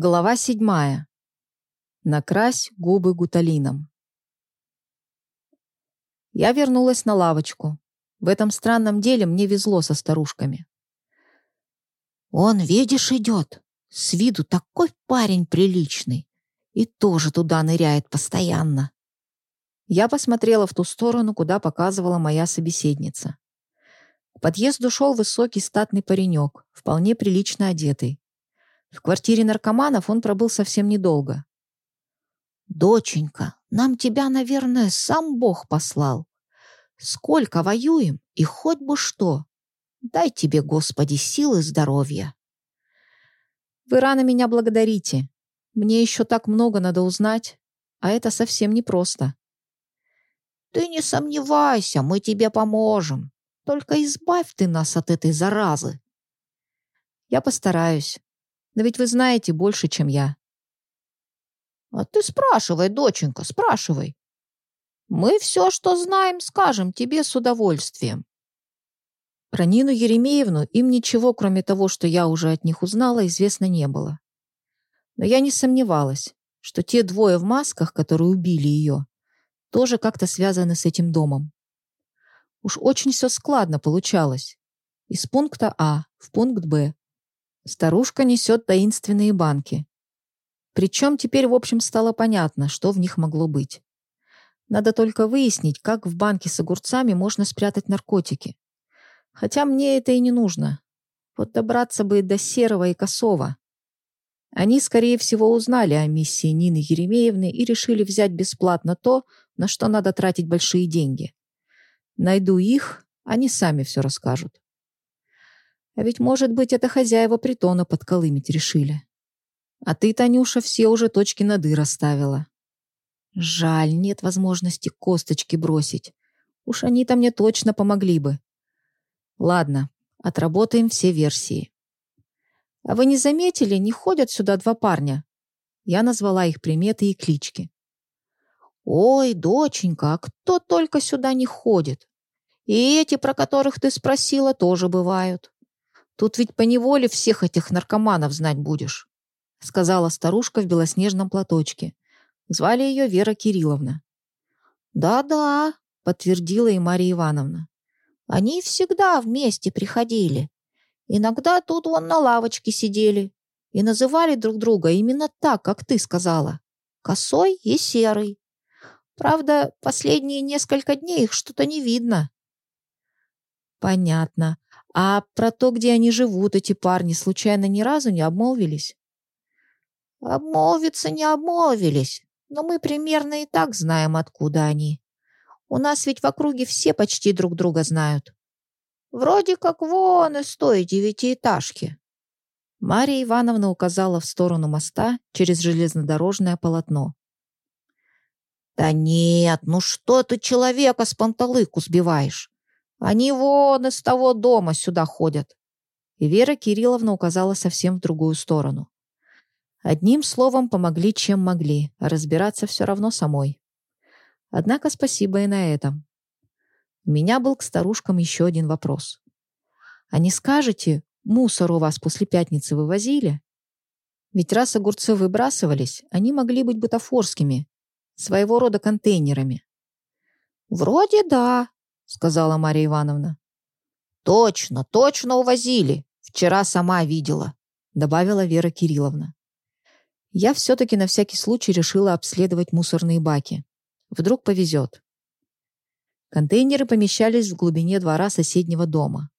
Глава седьмая. Накрась губы гуталином. Я вернулась на лавочку. В этом странном деле мне везло со старушками. «Он, видишь, идет. С виду такой парень приличный. И тоже туда ныряет постоянно». Я посмотрела в ту сторону, куда показывала моя собеседница. К подъезду шел высокий статный паренек, вполне прилично одетый. В квартире наркоманов он пробыл совсем недолго. «Доченька, нам тебя, наверное, сам Бог послал. Сколько воюем, и хоть бы что. Дай тебе, Господи, силы здоровья». «Вы рано меня благодарите. Мне еще так много надо узнать, а это совсем непросто». «Ты не сомневайся, мы тебе поможем. Только избавь ты нас от этой заразы». «Я постараюсь. Но ведь вы знаете больше, чем я. А ты спрашивай, доченька, спрашивай. Мы все, что знаем, скажем тебе с удовольствием. Про Нину Еремеевну им ничего, кроме того, что я уже от них узнала, известно не было. Но я не сомневалась, что те двое в масках, которые убили ее, тоже как-то связаны с этим домом. Уж очень все складно получалось. Из пункта А в пункт Б Старушка несет таинственные банки. Причем теперь, в общем, стало понятно, что в них могло быть. Надо только выяснить, как в банке с огурцами можно спрятать наркотики. Хотя мне это и не нужно. Вот добраться бы до Серого и Косова. Они, скорее всего, узнали о миссии Нины Еремеевны и решили взять бесплатно то, на что надо тратить большие деньги. Найду их, они сами все расскажут. А ведь, может быть, это хозяева притона подколымить решили. А ты, Танюша, все уже точки над «и» расставила. Жаль, нет возможности косточки бросить. Уж они-то мне точно помогли бы. Ладно, отработаем все версии. А вы не заметили, не ходят сюда два парня? Я назвала их приметы и клички. Ой, доченька, а кто только сюда не ходит? И эти, про которых ты спросила, тоже бывают. Тут ведь поневоле всех этих наркоманов знать будешь», — сказала старушка в белоснежном платочке. Звали ее Вера Кирилловна. «Да-да», — подтвердила и Мария Ивановна. «Они всегда вместе приходили. Иногда тут вон на лавочке сидели и называли друг друга именно так, как ты сказала. Косой и серый. Правда, последние несколько дней их что-то не видно». «Понятно. А про то, где они живут, эти парни, случайно ни разу не обмолвились? Обмолвиться не обмолвились, но мы примерно и так знаем, откуда они. У нас ведь в округе все почти друг друга знают. Вроде как вон из той девятиэтажки. Мария Ивановна указала в сторону моста через железнодорожное полотно. «Да нет, ну что ты человека с панталыку сбиваешь? Они вон из того дома сюда ходят. И Вера Кирилловна указала совсем в другую сторону. Одним словом, помогли, чем могли, а разбираться все равно самой. Однако спасибо и на этом. У меня был к старушкам еще один вопрос. А не скажете, мусор у вас после пятницы вывозили? Ведь раз огурцы выбрасывались, они могли быть бутафорскими, своего рода контейнерами. «Вроде да», сказала Мария Ивановна. Точно, точно увозили. Вчера сама видела, добавила Вера Кирилловна. Я все-таки на всякий случай решила обследовать мусорные баки. Вдруг повезет. Контейнеры помещались в глубине двора соседнего дома.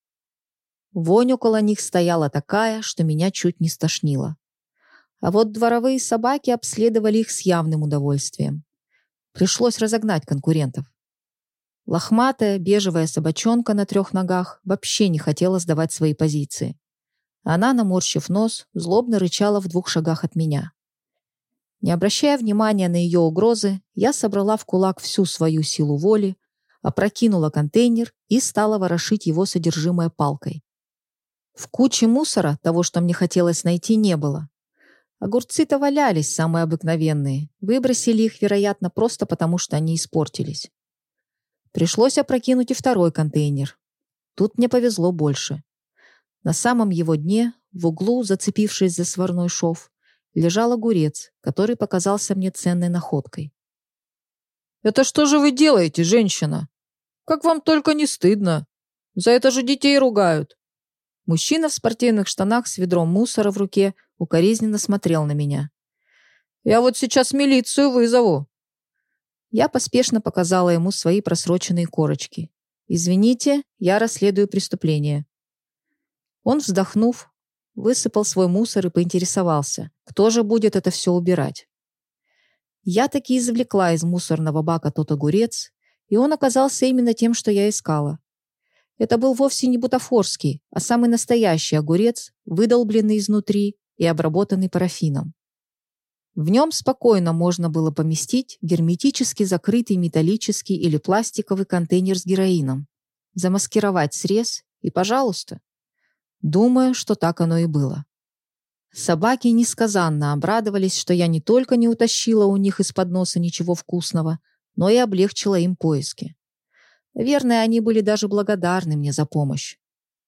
Вонь около них стояла такая, что меня чуть не стошнило. А вот дворовые собаки обследовали их с явным удовольствием. Пришлось разогнать конкурентов. Лохматая бежевая собачонка на трех ногах вообще не хотела сдавать свои позиции. Она, наморщив нос, злобно рычала в двух шагах от меня. Не обращая внимания на ее угрозы, я собрала в кулак всю свою силу воли, опрокинула контейнер и стала ворошить его содержимое палкой. В куче мусора того, что мне хотелось найти, не было. Огурцы-то валялись, самые обыкновенные. Выбросили их, вероятно, просто потому, что они испортились. Пришлось опрокинуть и второй контейнер. Тут мне повезло больше. На самом его дне, в углу, зацепившись за сварной шов, лежал огурец, который показался мне ценной находкой. «Это что же вы делаете, женщина? Как вам только не стыдно? За это же детей ругают!» Мужчина в спортивных штанах с ведром мусора в руке укоризненно смотрел на меня. «Я вот сейчас милицию вызову!» Я поспешно показала ему свои просроченные корочки. «Извините, я расследую преступление». Он, вздохнув, высыпал свой мусор и поинтересовался, кто же будет это все убирать. Я таки извлекла из мусорного бака тот огурец, и он оказался именно тем, что я искала. Это был вовсе не бутафорский, а самый настоящий огурец, выдолбленный изнутри и обработанный парафином. В нем спокойно можно было поместить герметически закрытый металлический или пластиковый контейнер с героином, замаскировать срез и, пожалуйста. Думаю, что так оно и было. Собаки несказанно обрадовались, что я не только не утащила у них из-под носа ничего вкусного, но и облегчила им поиски. Наверное, они были даже благодарны мне за помощь.